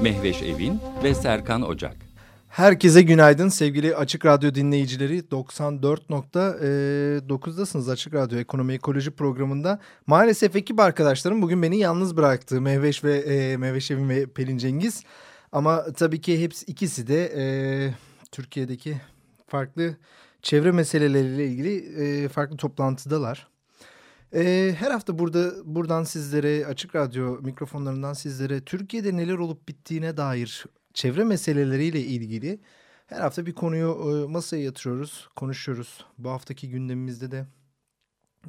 Mehveş Evin ve Serkan Ocak. Herkese günaydın sevgili Açık Radyo dinleyicileri. 94.9'dasınız Açık Radyo Ekonomi Ekoloji programında. Maalesef ekip arkadaşlarım bugün beni yalnız bıraktı. Mehveş ve e, Mehveş Evin ve Pelin Cengiz. Ama tabii ki hepsi ikisi de e, Türkiye'deki farklı çevre meseleleriyle ilgili e, farklı toplantıdalar. Ee, her hafta burada buradan sizlere açık radyo mikrofonlarından sizlere Türkiye'de neler olup bittiğine dair çevre meseleleriyle ilgili her hafta bir konuyu e, masaya yatırıyoruz, konuşuyoruz. Bu haftaki gündemimizde de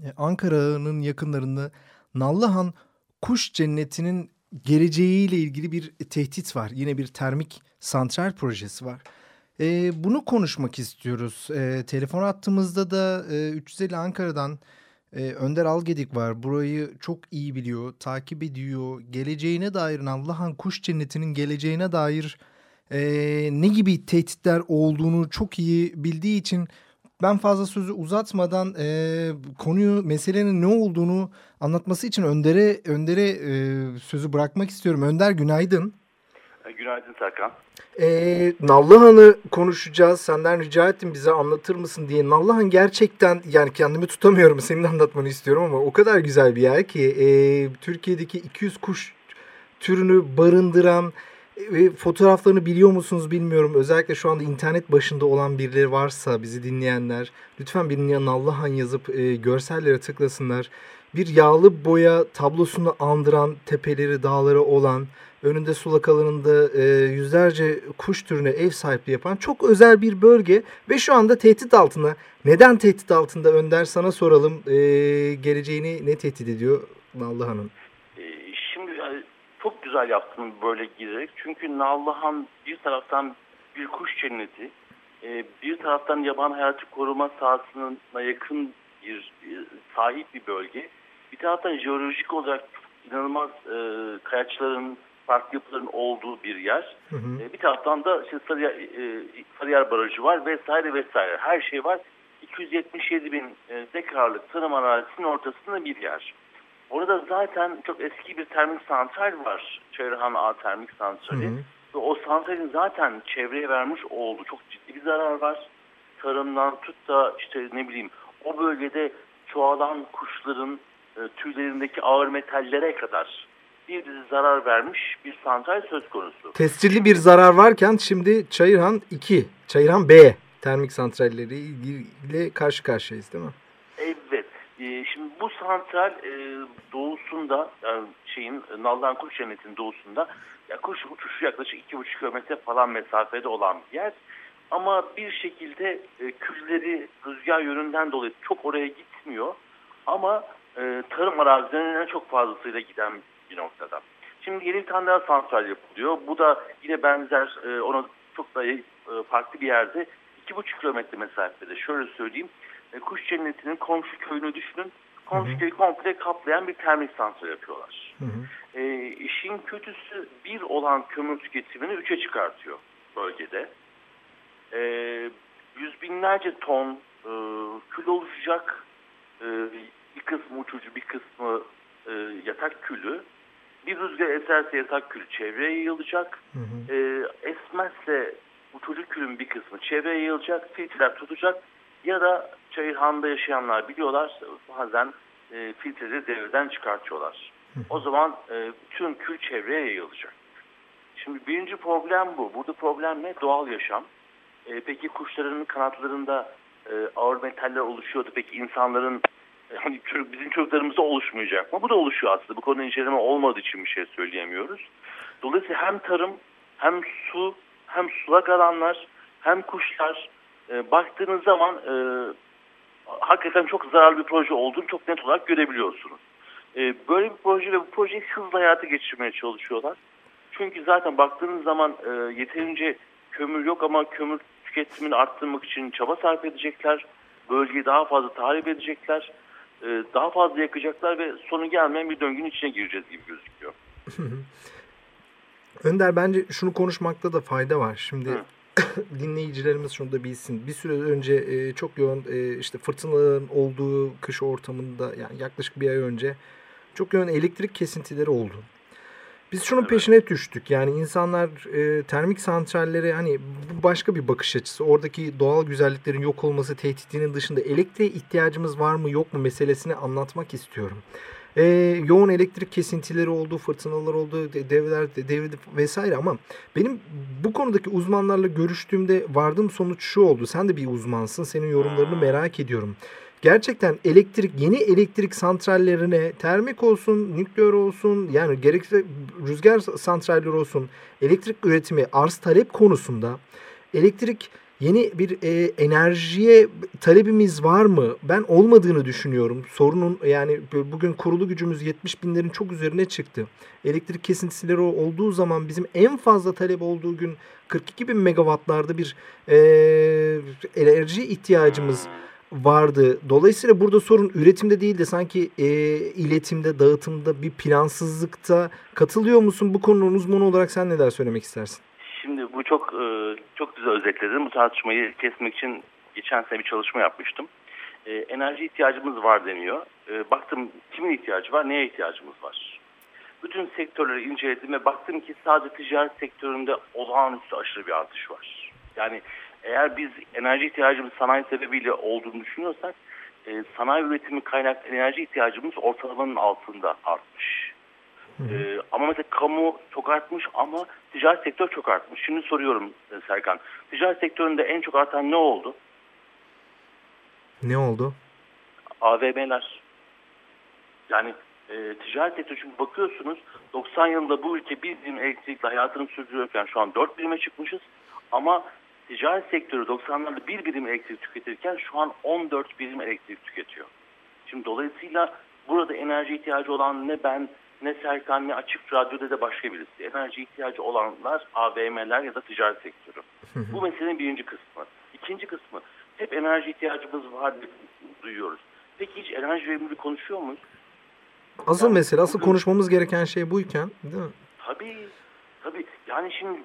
e, Ankara'nın yakınlarında Nallıhan Kuş Cenneti'nin geleceğiyle ilgili bir tehdit var. Yine bir termik santral projesi var. E, bunu konuşmak istiyoruz. E, telefon attığımızda da e, 350 Ankara'dan ee, Önder Algedik var. Burayı çok iyi biliyor, takip ediyor. Geleceğine dair Nallıhan Kuş Cenneti'nin geleceğine dair e, ne gibi tehditler olduğunu çok iyi bildiği için ben fazla sözü uzatmadan e, konuyu, meselenin ne olduğunu anlatması için Önder'e Önder'e e, sözü bırakmak istiyorum. Önder günaydın. Günaydın Serkan. Ee, Nallıhan'ı konuşacağız. Senden rica ettim bize anlatır mısın diye. Nallıhan gerçekten yani kendimi tutamıyorum. Senin anlatmanı istiyorum ama o kadar güzel bir yer ki e, Türkiye'deki 200 kuş türünü barındıran ve fotoğraflarını biliyor musunuz bilmiyorum. Özellikle şu anda internet başında olan birileri varsa bizi dinleyenler lütfen bir Nallıhan yazıp e, görsellere tıklasınlar. Bir yağlı boya tablosunu andıran tepeleri, dağları olan önünde sulak alanında e, yüzlerce kuş türüne ev sahipliği yapan çok özel bir bölge ve şu anda tehdit altında. Neden tehdit altında Önder sana soralım. E, geleceğini ne tehdit ediyor Nallıhan'ın? E, şimdi çok güzel yaptın böyle girerek. Çünkü Nallıhan bir taraftan bir kuş cenneti, e, bir taraftan yaban hayatı koruma sahasına yakın bir sahip bir bölge. Bir taraftan jeolojik olarak inanılmaz e, kayaçların, farklı yapıların olduğu bir yer. Hı hı. E, bir taraftan da işte Sarıyer, e, Sarıyer Barajı var vesaire vesaire. Her şey var. 277 bin e, dekarlık tarım arazisinin ortasında bir yer. Orada zaten çok eski bir termik santral var. Çayırhan A termik santrali. Hı hı. Ve o santralin zaten çevreye vermiş olduğu çok ciddi bir zarar var. Tarımdan tut da işte ne bileyim o bölgede çoğalan kuşların tüylerindeki ağır metallere kadar bir dizi zarar vermiş bir santral söz konusu. Tescilli bir zarar varken şimdi Çayırhan 2, Çayırhan B termik santralleri ile karşı karşıyayız değil mi? Evet. E, şimdi bu santral e, doğusunda yani şeyin Naldan Kuş Cenneti'nin doğusunda ya kuş uçuşu yaklaşık 2,5 kilometre falan mesafede olan bir yer. Ama bir şekilde e, külleri rüzgar yönünden dolayı çok oraya gitmiyor. Ama e, tarım arazilerine çok fazlasıyla giden bir noktada. Şimdi yeni bir tane daha santral yapılıyor. Bu da yine benzer e, ona çok daha e, farklı bir yerde 2,5 kilometre mesafede. Şöyle söyleyeyim. E, kuş cennetinin komşu köyünü düşünün. Komşu köyü komple kaplayan bir termik santral yapıyorlar. Hı hı. E, işin kötüsü bir olan kömür tüketimini 3'e çıkartıyor bölgede. E, yüz binlerce ton e, kül oluşacak. E, bir kısmı uçucu bir kısmı e, yatak külü bir rüzgar eserse yatak külü çevreye yayılacak. Hı hı. E, esmezse bu çocuk külün bir kısmı çevreye yayılacak. Filtreler tutacak. Ya da Çayırhan'da yaşayanlar biliyorlar bazen e, filtreleri devreden çıkartıyorlar. Hı. O zaman e, bütün kül çevreye yayılacak. Şimdi birinci problem bu. Burada problem ne? Doğal yaşam. E, peki kuşların kanatlarında e, ağır metaller oluşuyordu. Peki insanların hani çocuk, bizim çocuklarımızda oluşmayacak mı? Bu da oluşuyor aslında. Bu konuda inceleme olmadığı için bir şey söyleyemiyoruz. Dolayısıyla hem tarım hem su hem sulak alanlar hem kuşlar e, baktığınız zaman e, hakikaten çok zararlı bir proje olduğunu çok net olarak görebiliyorsunuz. E, böyle bir proje ve bu projeyi hızla hayata geçirmeye çalışıyorlar. Çünkü zaten baktığınız zaman e, yeterince kömür yok ama kömür tüketimini arttırmak için çaba sarf edecekler. Bölgeyi daha fazla tahrip edecekler. E, daha fazla yakacaklar ve sonu gelmeyen bir döngünün içine gireceğiz gibi gözüküyor. Önder bence şunu konuşmakta da fayda var. Şimdi dinleyicilerimiz şunu da bilsin. Bir süre önce e, çok yoğun e, işte fırtınaların olduğu kış ortamında yani yaklaşık bir ay önce çok yoğun elektrik kesintileri oldu. Biz şunun evet. peşine düştük. Yani insanlar e, termik santrallere hani bu başka bir bakış açısı. Oradaki doğal güzelliklerin yok olması tehditinin dışında elektriğe ihtiyacımız var mı yok mu meselesini anlatmak istiyorum. E, yoğun elektrik kesintileri oldu, fırtınalar oldu, devler devrildi vesaire ama benim bu konudaki uzmanlarla görüştüğümde vardığım sonuç şu oldu. Sen de bir uzmansın. Senin yorumlarını merak ediyorum gerçekten elektrik yeni elektrik santrallerine termik olsun, nükleer olsun yani gerekse rüzgar santralleri olsun elektrik üretimi arz talep konusunda elektrik yeni bir e, enerjiye talebimiz var mı? Ben olmadığını düşünüyorum. Sorunun yani bugün kurulu gücümüz 70 binlerin çok üzerine çıktı. Elektrik kesintileri olduğu zaman bizim en fazla talep olduğu gün 42 bin megawattlarda bir e, enerji ihtiyacımız vardı. Dolayısıyla burada sorun üretimde değil de sanki e, iletimde, dağıtımda bir plansızlıkta katılıyor musun? Bu konunun uzmanı olarak sen neler söylemek istersin? Şimdi bu çok e, çok güzel özetledin. Bu tartışmayı kesmek için geçen sene bir çalışma yapmıştım. E, enerji ihtiyacımız var deniyor. E, baktım kimin ihtiyacı var, neye ihtiyacımız var? Bütün sektörleri inceledim ve baktım ki sadece ticaret sektöründe olağanüstü aşırı bir artış var. Yani eğer biz enerji ihtiyacımız sanayi sebebiyle olduğunu düşünüyorsak e, sanayi üretimi kaynaklı enerji ihtiyacımız ortalamanın altında artmış. E, ama mesela kamu çok artmış ama ticaret sektör çok artmış. Şimdi soruyorum e, Serkan. Ticaret sektöründe en çok artan ne oldu? Ne oldu? AVM'ler. Yani e, ticaret sektörü çünkü bakıyorsunuz 90 yılında bu ülke bir birim elektrikle hayatını sürdürüyorken şu an 4 birime çıkmışız. Ama ticaret sektörü 90'larda bir birim elektrik tüketirken şu an 14 birim elektrik tüketiyor. Şimdi dolayısıyla burada enerji ihtiyacı olan ne ben ne Serkan ne Açık Radyo'da da başka birisi. Enerji ihtiyacı olanlar AVM'ler ya da ticaret sektörü. Bu meselenin birinci kısmı. İkinci kısmı hep enerji ihtiyacımız var duyuyoruz. Peki hiç enerji verimliliği konuşuyor muyuz? Asıl yani, mesele, asıl konuşmamız gereken şey buyken değil mi? Tabii. Tabii. Yani şimdi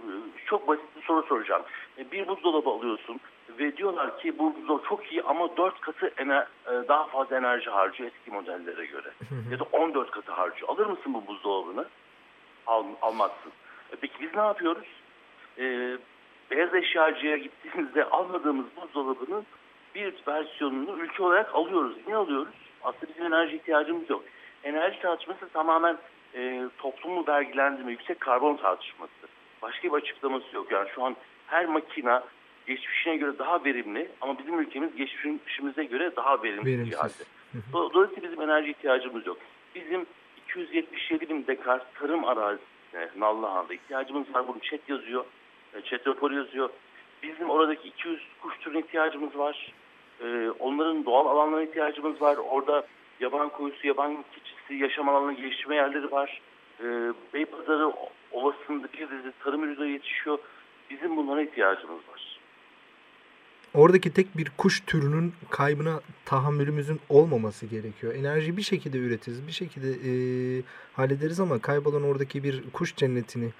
çok basit bir soru soracağım. E, bir buzdolabı alıyorsun ve diyorlar ki bu buzdolabı çok iyi ama 4 katı e, daha fazla enerji harcıyor eski modellere göre. ya da 14 katı harcıyor. Alır mısın bu buzdolabını? Al, almazsın. E, peki biz ne yapıyoruz? Ee, beyaz eşyacıya gittiğimizde almadığımız buzdolabının bir versiyonunu ülke olarak alıyoruz. Niye alıyoruz? Aslında bizim enerji ihtiyacımız yok. Enerji tartışması tamamen e, toplumu vergilendirme, yüksek karbon tartışması. Başka bir açıklaması yok. Yani şu an her makina geçmişine göre daha verimli ama bizim ülkemiz geçmişimize göre daha verimli bir halde. Dolayısıyla bizim enerji ihtiyacımız yok. Bizim 277 bin dekar tarım arazisine Nallıhan'da ihtiyacımız var. Bunu chat yazıyor. E, chat rapor yazıyor. Bizim oradaki 200 kuş türüne ihtiyacımız var. Ee, onların doğal alanlarına ihtiyacımız var. Orada yaban koyusu, yaban keçisi, yaşam alanı geliştirme yerleri var. Ee, Beypazarı Ovası'nda bir dizi tarım ürünleri yetişiyor. Bizim bunlara ihtiyacımız var. Oradaki tek bir kuş türünün kaybına tahammülümüzün olmaması gerekiyor. Enerji bir şekilde üretiriz, bir şekilde e, hallederiz ama kaybolan oradaki bir kuş cennetini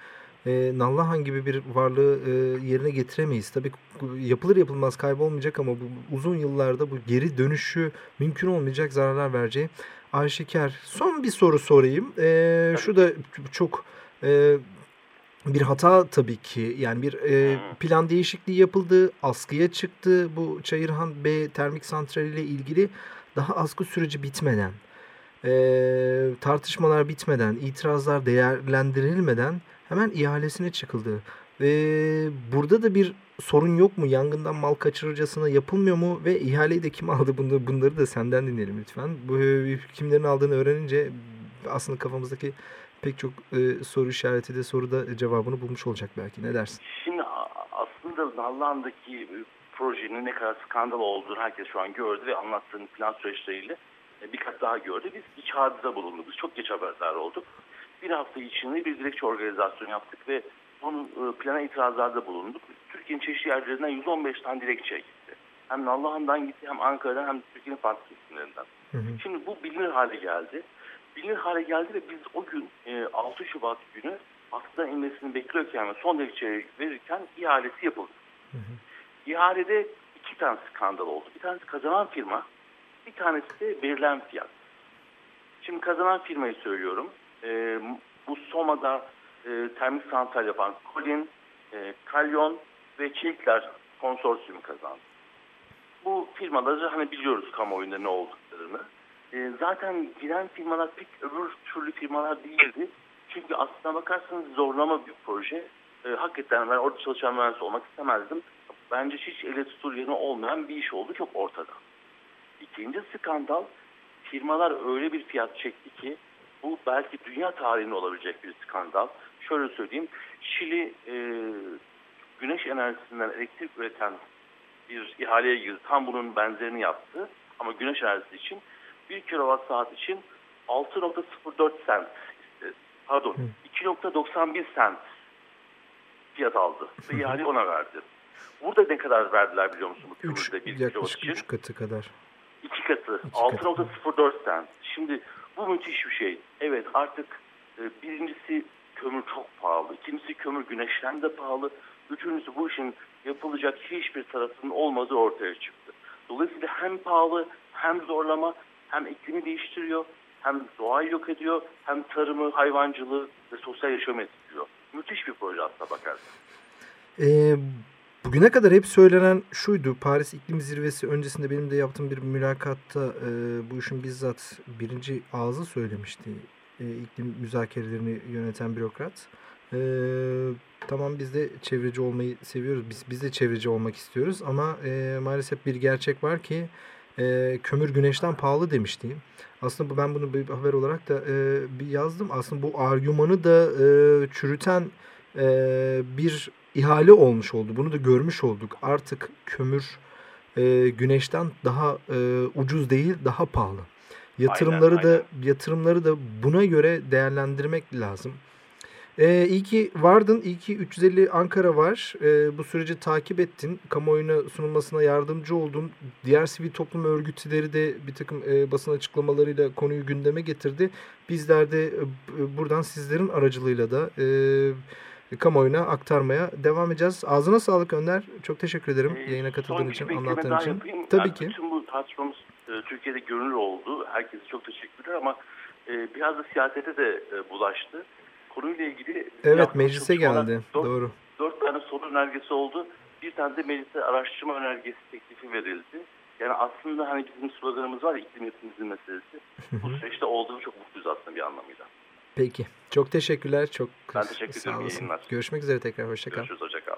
e, Nallıhan gibi bir varlığı e, yerine getiremeyiz. Tabii yapılır yapılmaz kaybolmayacak ama bu uzun yıllarda bu geri dönüşü mümkün olmayacak zararlar vereceği aşikar. Son bir soru sorayım. E, şu da çok e, bir hata tabii ki. Yani bir e, plan değişikliği yapıldı, askıya çıktı bu Çayırhan B termik santrali ile ilgili daha askı süreci bitmeden, e, tartışmalar bitmeden, itirazlar değerlendirilmeden hemen ihalesine çıkıldı. Ve burada da bir sorun yok mu? Yangından mal kaçırırcasına yapılmıyor mu? Ve ihaleyi de kim aldı? Bunları, bunları da senden dinleyelim lütfen. Bu kimlerin aldığını öğrenince aslında kafamızdaki pek çok e, soru işareti de soruda cevabını bulmuş olacak belki. Ne dersin? Şimdi aslında Nallıhan'daki projenin ne kadar skandal olduğunu herkes şu an gördü ve anlattığın plan süreçleriyle e, bir kat daha gördü. Biz bir çağrıda bulunduk. Biz çok geç haberdar olduk. bir hafta içinde bir dilekçe organizasyon yaptık ve bunun e, plana itirazlarda bulunduk. Türkiye'nin çeşitli yerlerinden 115 tane dilekçe gitti. Hem Nallıhan'dan gitti hem Ankara'dan hem Türkiye'nin farklı kesimlerinden. Şimdi bu bilinir hale geldi. Bilinir hale geldi ve biz o gün 6 Şubat günü aklına inmesini bekliyorken ve son dilekçeyi verirken ihalesi yapıldı. Hı hı. İhalede iki tane skandal oldu. Bir tanesi kazanan firma, bir tanesi de verilen fiyat. Şimdi kazanan firmayı söylüyorum. E, bu Soma'da e, termik santral yapan Colin, e, Kalyon ve Çelikler konsorsiyumu kazandı. Bu firmaları hani biliyoruz kamuoyunda ne olduklarını. E, zaten giren firmalar pek öbür türlü firmalar değildi. Çünkü aslına bakarsanız zorlama bir proje. E, hakikaten ben orada çalışan mühendis olmak istemezdim. Bence hiç ele tutulur yanı olmayan bir iş oldu çok ortada. İkinci skandal firmalar öyle bir fiyat çekti ki bu belki dünya tarihinde olabilecek bir skandal. Şöyle söyleyeyim, Şili e, güneş enerjisinden elektrik üreten bir ihaleye girdi. Tam bunun benzerini yaptı. Ama güneş enerjisi için 1 kilowatt saat için 6.04 cent pardon 2.91 cent fiyat aldı ve ihale ona verdi. Burada ne kadar verdiler biliyor musunuz? Üç, bir yaklaşık 3 katı kadar. 2 katı. 6.04 cent. Şimdi bu müthiş bir şey. Evet artık e, birincisi kömür çok pahalı. İkincisi kömür güneşten de pahalı. Üçüncüsü bu işin yapılacak hiçbir tarafının olmadığı ortaya çıktı. Dolayısıyla hem pahalı hem zorlama hem iklimi değiştiriyor hem doğayı yok ediyor hem tarımı, hayvancılığı ve sosyal yaşamı etkiliyor. Müthiş bir proje aslında bakarsan. Ee, bugüne kadar hep söylenen şuydu. Paris İklim Zirvesi öncesinde benim de yaptığım bir mülakatta e, bu işin bizzat birinci ağzı söylemişti. E, iklim müzakerelerini yöneten bürokrat. E, tamam biz de çevreci olmayı seviyoruz. Biz, biz de çevreci olmak istiyoruz ama e, maalesef bir gerçek var ki e, kömür güneşten pahalı demişti. Aslında bu ben bunu bir haber olarak da e, bir yazdım. Aslında bu argümanı da e, çürüten e, bir ihale olmuş oldu. Bunu da görmüş olduk. Artık kömür e, güneşten daha e, ucuz değil, daha pahalı. Yatırımları aynen, da aynen. yatırımları da buna göre değerlendirmek lazım. Ee, iyi ki vardın. İyi ki 350 Ankara var. Ee, bu süreci takip ettin. Kamuoyuna sunulmasına yardımcı oldun. Diğer sivil toplum örgütleri de bir takım e, basın açıklamalarıyla konuyu gündeme getirdi. Bizler de e, buradan sizlerin aracılığıyla da e, kamuoyuna aktarmaya devam edeceğiz. Ağzına sağlık Önder. Çok teşekkür ederim ee, yayına katıldığın için, anlattığın için. Yapayım. Tabii yani ki. Bütün bu tartışmamız e, Türkiye'de görünür oldu. Herkese çok teşekkürler ama e, biraz da siyasete de e, bulaştı konuyla ilgili Evet meclise geldi. Dört, Doğru. Dört tane soru önergesi oldu. Bir tane de meclise araştırma önergesi teklifi verildi. Yani aslında hani bizim sloganımız var iklim hepimizin meselesi. Bu süreçte olduğunu çok mutluyuz aslında bir anlamıyla. Peki. Çok teşekkürler. Çok ben teşekkür ederim. Görüşmek üzere tekrar. Hoşçakal. Görüşürüz. Hoşçakal.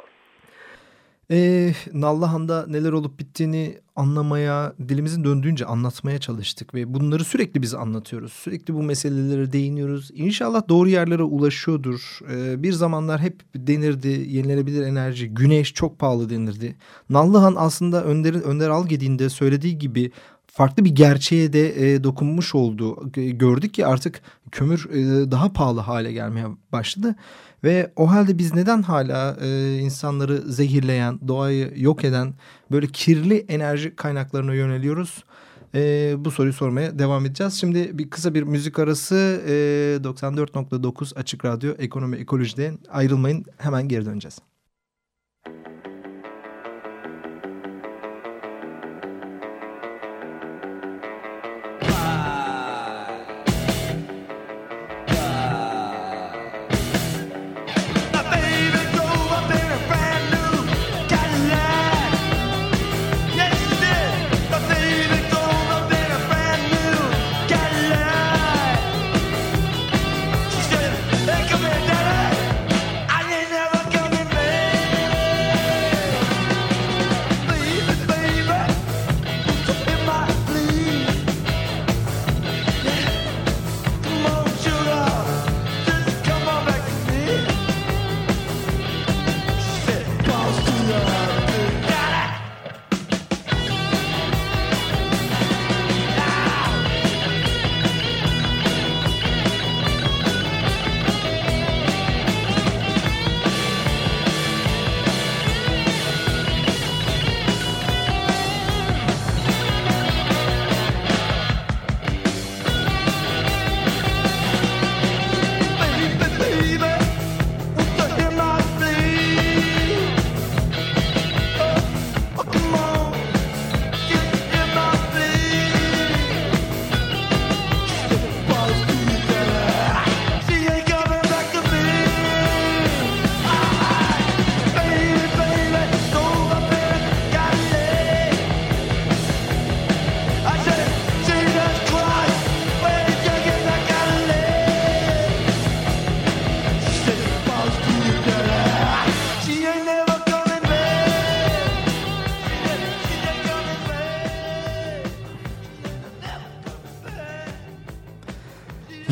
E, Nallıhan'da neler olup bittiğini anlamaya, dilimizin döndüğünce anlatmaya çalıştık ve bunları sürekli biz anlatıyoruz. Sürekli bu meselelere değiniyoruz. İnşallah doğru yerlere ulaşıyordur. E, bir zamanlar hep denirdi yenilenebilir enerji, güneş çok pahalı denirdi. Nallıhan aslında Önder, Önder Algedi'nin söylediği gibi farklı bir gerçeğe de e, dokunmuş oldu. Gördük ki artık kömür e, daha pahalı hale gelmeye başladı. Ve o halde biz neden hala e, insanları zehirleyen, doğayı yok eden böyle kirli enerji kaynaklarına yöneliyoruz? E, bu soruyu sormaya devam edeceğiz. Şimdi bir kısa bir müzik arası e, 94.9 Açık Radyo Ekonomi Ekoloji'den ayrılmayın hemen geri döneceğiz.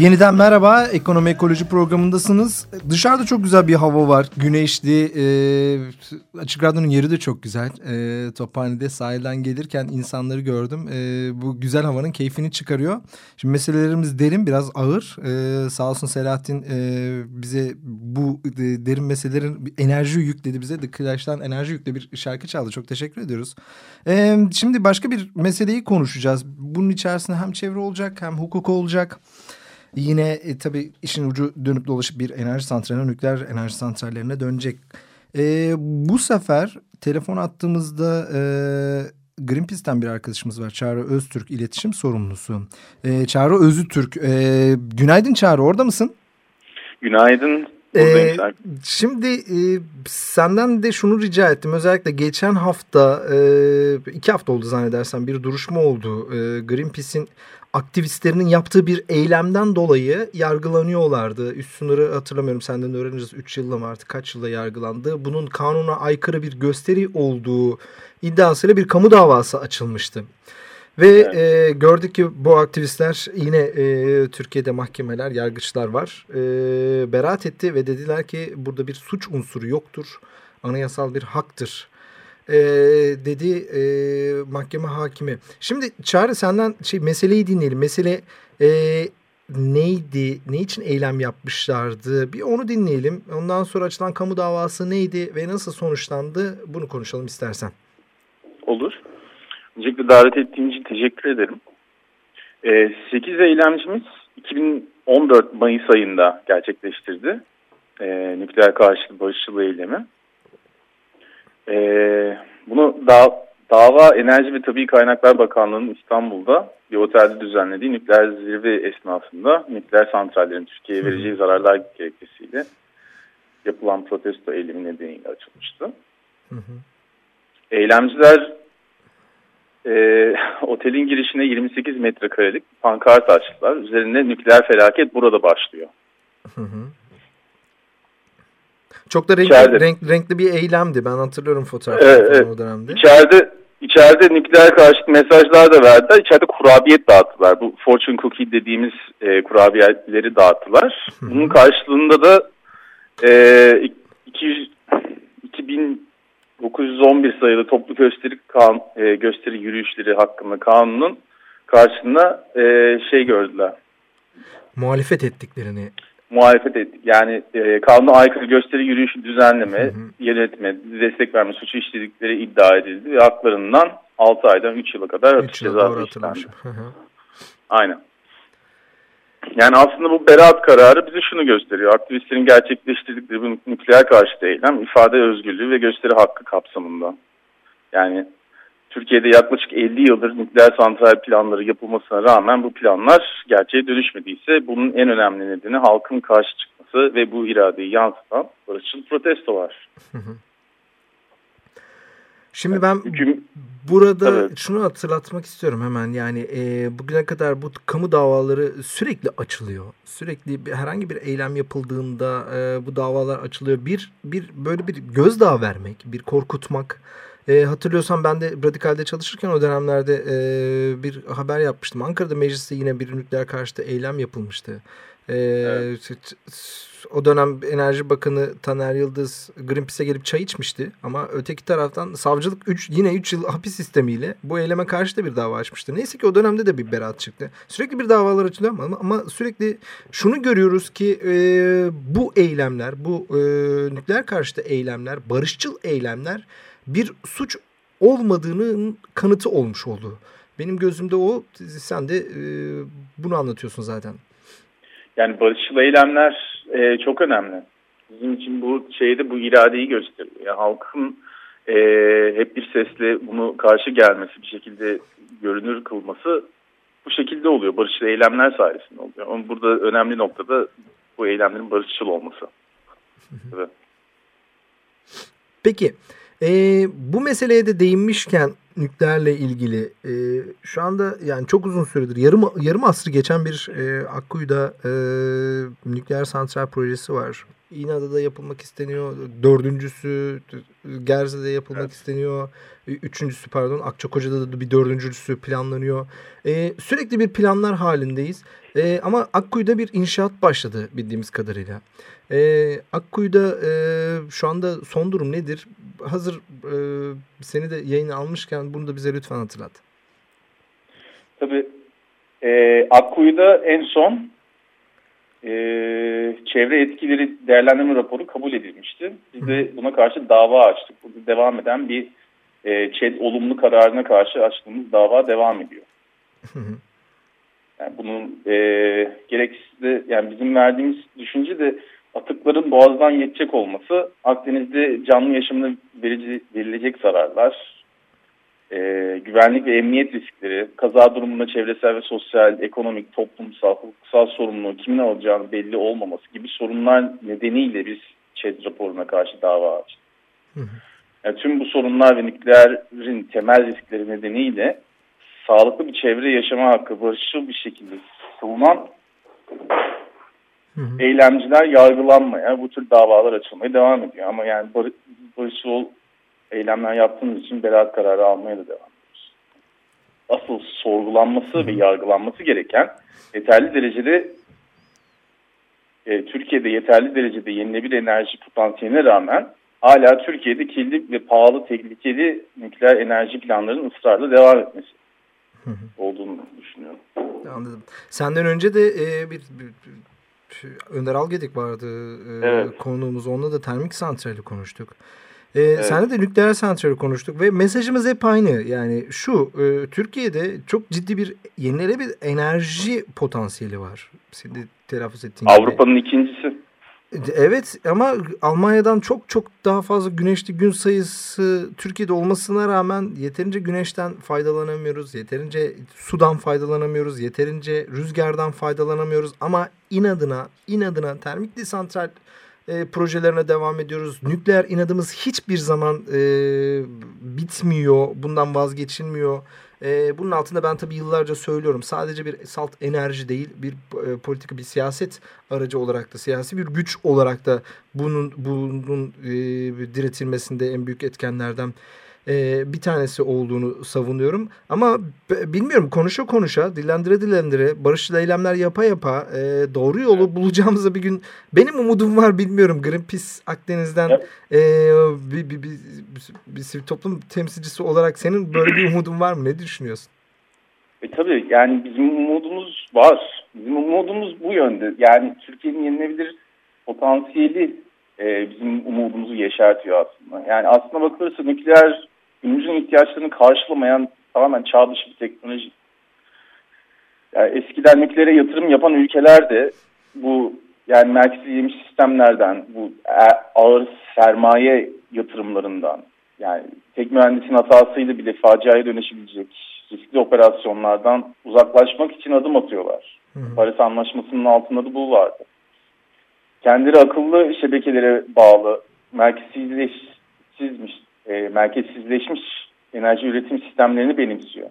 Yeniden merhaba. Ekonomi Ekoloji programındasınız. Dışarıda çok güzel bir hava var. Güneşli. E, açık radyonun yeri de çok güzel. E, Tophane'de sahilden gelirken insanları gördüm. E, bu güzel havanın keyfini çıkarıyor. Şimdi meselelerimiz derin, biraz ağır. E, sağ olsun Selahattin e, bize bu e, derin meselelerin enerji yükledi bize. The Clash'tan enerji yüklü bir şarkı çaldı. Çok teşekkür ediyoruz. E, şimdi başka bir meseleyi konuşacağız. Bunun içerisinde hem çevre olacak hem hukuk olacak. Yine e, tabii işin ucu dönüp dolaşıp bir enerji santraline, nükleer enerji santrallerine dönecek. E, bu sefer telefon attığımızda e, Greenpeace'ten bir arkadaşımız var. Çağrı Öztürk iletişim sorumlusu. E, Çağrı Özütürk. E, günaydın Çağrı orada mısın? Günaydın. Ee, şimdi e, senden de şunu rica ettim. Özellikle geçen hafta e, iki hafta oldu zannedersen bir duruşma oldu. E, Greenpeace'in aktivistlerinin yaptığı bir eylemden dolayı yargılanıyorlardı. Üst sınırı hatırlamıyorum senden öğreneceğiz. 3 yılda mı artık kaç yılda yargılandı. Bunun kanuna aykırı bir gösteri olduğu iddiasıyla bir kamu davası açılmıştı. Ve evet. e, gördük ki bu aktivistler yine e, Türkiye'de mahkemeler, yargıçlar var. E, beraat etti ve dediler ki burada bir suç unsuru yoktur. Anayasal bir haktır e, dedi e, mahkeme hakimi. Şimdi Çağrı senden şey meseleyi dinleyelim. Mesele e, neydi? Ne için eylem yapmışlardı? Bir onu dinleyelim. Ondan sonra açılan kamu davası neydi ve nasıl sonuçlandı? Bunu konuşalım istersen. Olur. Öncelikle davet ettiğin için teşekkür ederim. E, 8 eylemcimiz 2014 Mayıs ayında gerçekleştirdi. E, nükleer karşıtı barışçıl eylemi. Ee, bunu da, Dava Enerji ve Tabii Kaynaklar Bakanlığı'nın İstanbul'da bir otelde düzenlediği nükleer zirve esnasında nükleer santrallerin Türkiye'ye vereceği zararlar gerekçesiyle yapılan protesto eylemi nedeniyle açılmıştı. Hı hı. Eylemciler e, otelin girişine 28 metrekarelik pankart açtılar. Üzerinde nükleer felaket burada başlıyor. Hı hı. Çok da renkli, renk, renkli bir eylemdi. Ben hatırlıyorum fotoğrafı evet, evet. o dönemde. İçeride, içeride nükleer karşıt mesajlar da verdiler. İçeride kurabiye dağıttılar. Bu fortune cookie dediğimiz e, kurabiyeleri dağıttılar. Bunun karşılığında da e, 200, 2911 sayılı toplu gösteri, kan, e, gösteri yürüyüşleri hakkında kanunun karşısında e, şey gördüler. Muhalefet ettiklerini muhalefet ettik. Yani e, kanuna aykırı gösteri yürüyüşü düzenleme, hı hı. yönetme, destek verme suçu işledikleri iddia edildi ve haklarından 6 aydan 3 yıla kadar hapis cezası işlendi. Aynen. Yani aslında bu beraat kararı bize şunu gösteriyor. Aktivistlerin gerçekleştirdikleri bu nükleer karşıtı eylem ifade özgürlüğü ve gösteri hakkı kapsamında. Yani Türkiye'de yaklaşık 50 yıldır nükleer santral planları yapılmasına rağmen bu planlar gerçeğe dönüşmediyse bunun en önemli nedeni halkın karşı çıkması ve bu iradeyi yansıtan barışçıl protesto var. Şimdi ben burada Tabii. şunu hatırlatmak istiyorum hemen yani e, bugüne kadar bu kamu davaları sürekli açılıyor. Sürekli bir, herhangi bir eylem yapıldığında e, bu davalar açılıyor. Bir bir böyle bir gözdağı vermek, bir korkutmak e, hatırlıyorsan ben de Radikal'de çalışırken o dönemlerde e, bir haber yapmıştım. Ankara'da mecliste yine bir nükleer karşıtı eylem yapılmıştı. E, evet. O dönem Enerji Bakanı Taner Yıldız Greenpeace'e gelip çay içmişti. Ama öteki taraftan savcılık üç, yine 3 yıl hapis sistemiyle bu eyleme karşı da bir dava açmıştı. Neyse ki o dönemde de bir beraat çıktı. Sürekli bir davalar açılıyor ama, ama sürekli şunu görüyoruz ki e, bu eylemler, bu e, nükleer karşıtı eylemler, barışçıl eylemler bir suç olmadığının kanıtı olmuş oldu. Benim gözümde o. Sen de e, bunu anlatıyorsun zaten. Yani barışçıl eylemler e, çok önemli. Bizim için bu şeyde bu iradeyi gösteriyor. Yani halkın e, hep bir sesle bunu karşı gelmesi, bir şekilde görünür kılması bu şekilde oluyor. Barışçıl eylemler sayesinde oluyor. Ama burada önemli noktada bu eylemlerin barışçıl olması. evet. Peki. E, bu meseleye de değinmişken nükleerle ilgili e, şu anda yani çok uzun süredir yarım yarım asrı geçen bir e, Akkuyu'da e, nükleer santral projesi var. İna'da da yapılmak isteniyor. Dördüncüsü Gerze'de yapılmak evet. isteniyor. Üçüncüsü pardon Akçakoca'da da bir dördüncüsü planlanıyor. Ee, sürekli bir planlar halindeyiz. Ee, ama Akkuyu'da bir inşaat başladı bildiğimiz kadarıyla. Ee, Akkuyu'da e, şu anda son durum nedir? Hazır e, seni de yayına almışken bunu da bize lütfen hatırlat. Tabii e, Akkuyu'da en son e, çevre etkileri değerlendirme raporu kabul edilmişti. Biz de buna karşı dava açtık. Burada devam eden bir e, ÇED olumlu kararına karşı açtığımız dava devam ediyor. Yani bunun e, gereksiz de yani bizim verdiğimiz düşünce de atıkların boğazdan geçecek olması Akdeniz'de canlı yaşamına verici, verilecek zararlar, e, güvenlik ve emniyet riskleri, kaza durumunda çevresel ve sosyal, ekonomik, toplumsal, hukuksal sorumluluğu kimin alacağını belli olmaması gibi sorunlar nedeniyle biz ÇED raporuna karşı dava açtık. Yani tüm bu sorunlar ve nükleerin temel riskleri nedeniyle sağlıklı bir çevre yaşama hakkı barışçıl bir şekilde savunan eylemciler yargılanmaya, bu tür davalar açılmaya devam ediyor. Ama yani barışçıl eylemler yaptığımız için beraat kararı almaya da devam ediyoruz. Asıl sorgulanması ve yargılanması gereken yeterli derecede e, Türkiye'de yeterli derecede yenilebilir enerji potansiyeline rağmen hala Türkiye'de kirli ve pahalı tehlikeli nükleer enerji planlarının ısrarla devam etmesi olduğunu düşünüyorum. Anladım. Senden önce de e, bir, bir, bir Önder Algedik vardı e, evet. konuğumuz. Onunla da termik santrali konuştuk. Ee, evet. Senle de nükleer santrali konuştuk ve mesajımız hep aynı. Yani şu e, Türkiye'de çok ciddi bir yenilenebilir enerji potansiyeli var. Senin de telaffuz ettiğin Avrupa'nın ikincisi. Evet ama Almanya'dan çok çok daha fazla güneşli gün sayısı Türkiye'de olmasına rağmen yeterince güneşten faydalanamıyoruz. Yeterince sudan faydalanamıyoruz. Yeterince rüzgardan faydalanamıyoruz. Ama inadına inadına termikli santral e, projelerine devam ediyoruz. Nükleer inadımız hiçbir zaman e, bitmiyor. Bundan vazgeçilmiyor. E, bunun altında ben tabii yıllarca söylüyorum. Sadece bir salt enerji değil, bir e, politika, bir siyaset aracı olarak da, siyasi bir güç olarak da bunun bunun e, diretilmesinde en büyük etkenlerden e, bir tanesi olduğunu savunuyorum. Ama bilmiyorum konuşa konuşa, dillendire dillendire, barışçıl eylemler yapa yapa e, doğru yolu bulacağımıza bir gün benim umudum var bilmiyorum. Greenpeace Akdeniz'den e, bir, bir, bir, bir, bir toplum temsilcisi olarak senin böyle bir umudun var mı? Ne düşünüyorsun? E, tabii yani bizim umudumuz var. Bizim umudumuz bu yönde. Yani Türkiye'nin yenilebilir potansiyeli e, bizim umudumuzu yeşertiyor aslında. Yani aslına bakılırsa nükleer günümüzün ihtiyaçlarını karşılamayan tamamen çağ dışı bir teknoloji. Yani eskiden nükleere yatırım yapan ülkeler de bu yani merkezleşmiş sistemlerden, bu e, ağır sermaye yatırımlarından, yani tek mühendisin hatasıyla bile faciaya dönüşebilecek riskli operasyonlardan uzaklaşmak için adım atıyorlar. Hı hı. Paris Anlaşması'nın altında da bu vardı. Kendileri akıllı şebekelere bağlı, merkezsizleşmiş e, merkezsizleşmiş enerji üretim sistemlerini benimsiyor.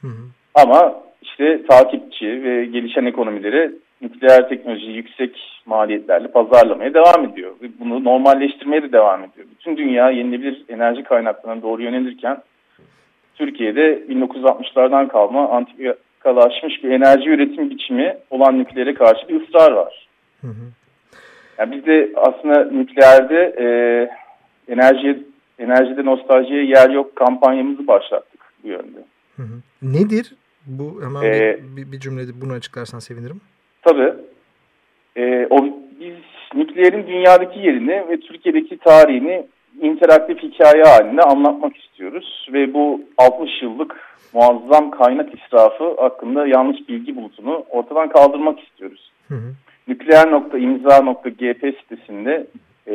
Hı hı. Ama işte takipçi ve gelişen ekonomileri nükleer teknolojiyi yüksek maliyetlerle pazarlamaya devam ediyor. Ve bunu normalleştirmeye de devam ediyor. Bütün dünya yenilebilir enerji kaynaklarına doğru yönelirken Türkiye'de 1960'lardan kalma antikalaşmış bir enerji üretim biçimi olan nükleere karşı bir ısrar var. Hı hı. Yani biz de aslında nükleerde e, enerji enerjide nostaljiye yer yok kampanyamızı başlattık bu yönde. Hı hı. Nedir bu? Hemen ee, bir, bir cümlede bunu açıklarsan sevinirim. Tabii. Ee, o, biz nükleerin dünyadaki yerini ve Türkiye'deki tarihini interaktif hikaye halinde anlatmak istiyoruz. Ve bu 60 yıllık muazzam kaynak israfı hakkında yanlış bilgi bulutunu ortadan kaldırmak istiyoruz. Hı hı. Nükleer.imza.gp sitesinde e,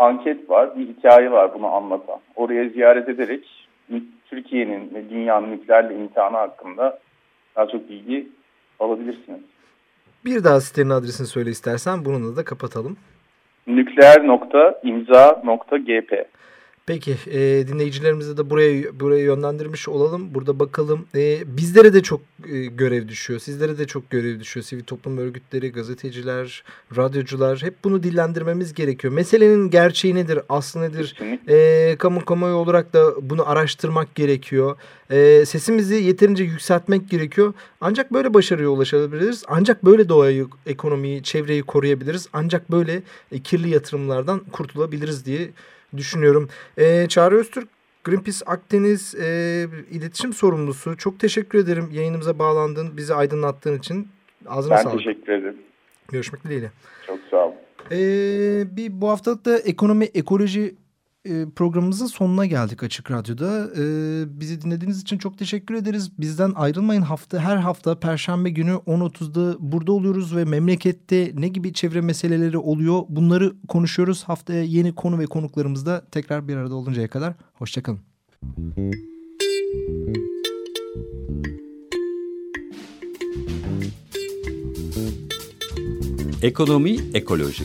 anket var, bir hikaye var bunu anlatan. Oraya ziyaret ederek Türkiye'nin ve dünyanın nükleerle imtihanı hakkında daha çok bilgi alabilirsiniz. Bir daha sitenin adresini söyle istersen bununla da kapatalım. Nükleer.imza.gp Peki e, dinleyicilerimizi de buraya buraya yönlendirmiş olalım. Burada bakalım. E, bizlere de çok e, görev düşüyor. Sizlere de çok görev düşüyor. Sivil toplum örgütleri, gazeteciler, radyocular hep bunu dillendirmemiz gerekiyor. Meselenin gerçeği nedir, aslı nedir? E, kamu kamuoyu olarak da bunu araştırmak gerekiyor. E, sesimizi yeterince yükseltmek gerekiyor. Ancak böyle başarıya ulaşabiliriz. Ancak böyle doğayı, ekonomiyi, çevreyi koruyabiliriz. Ancak böyle e, kirli yatırımlardan kurtulabiliriz diye düşünüyorum. E, Çağrı Öztürk Greenpeace Akdeniz e, iletişim sorumlusu. Çok teşekkür ederim yayınımıza bağlandığın, bizi aydınlattığın için. Ağzına ben sağlık. teşekkür ederim. Görüşmek dileğiyle. Çok sağ olun. Ee, bir bu haftalık da ekonomi, ekoloji programımızın sonuna geldik Açık Radyo'da. E, bizi dinlediğiniz için çok teşekkür ederiz. Bizden ayrılmayın hafta her hafta Perşembe günü 10.30'da burada oluyoruz ve memlekette ne gibi çevre meseleleri oluyor bunları konuşuyoruz. Haftaya yeni konu ve konuklarımızda tekrar bir arada oluncaya kadar hoşçakalın. Ekonomi Ekoloji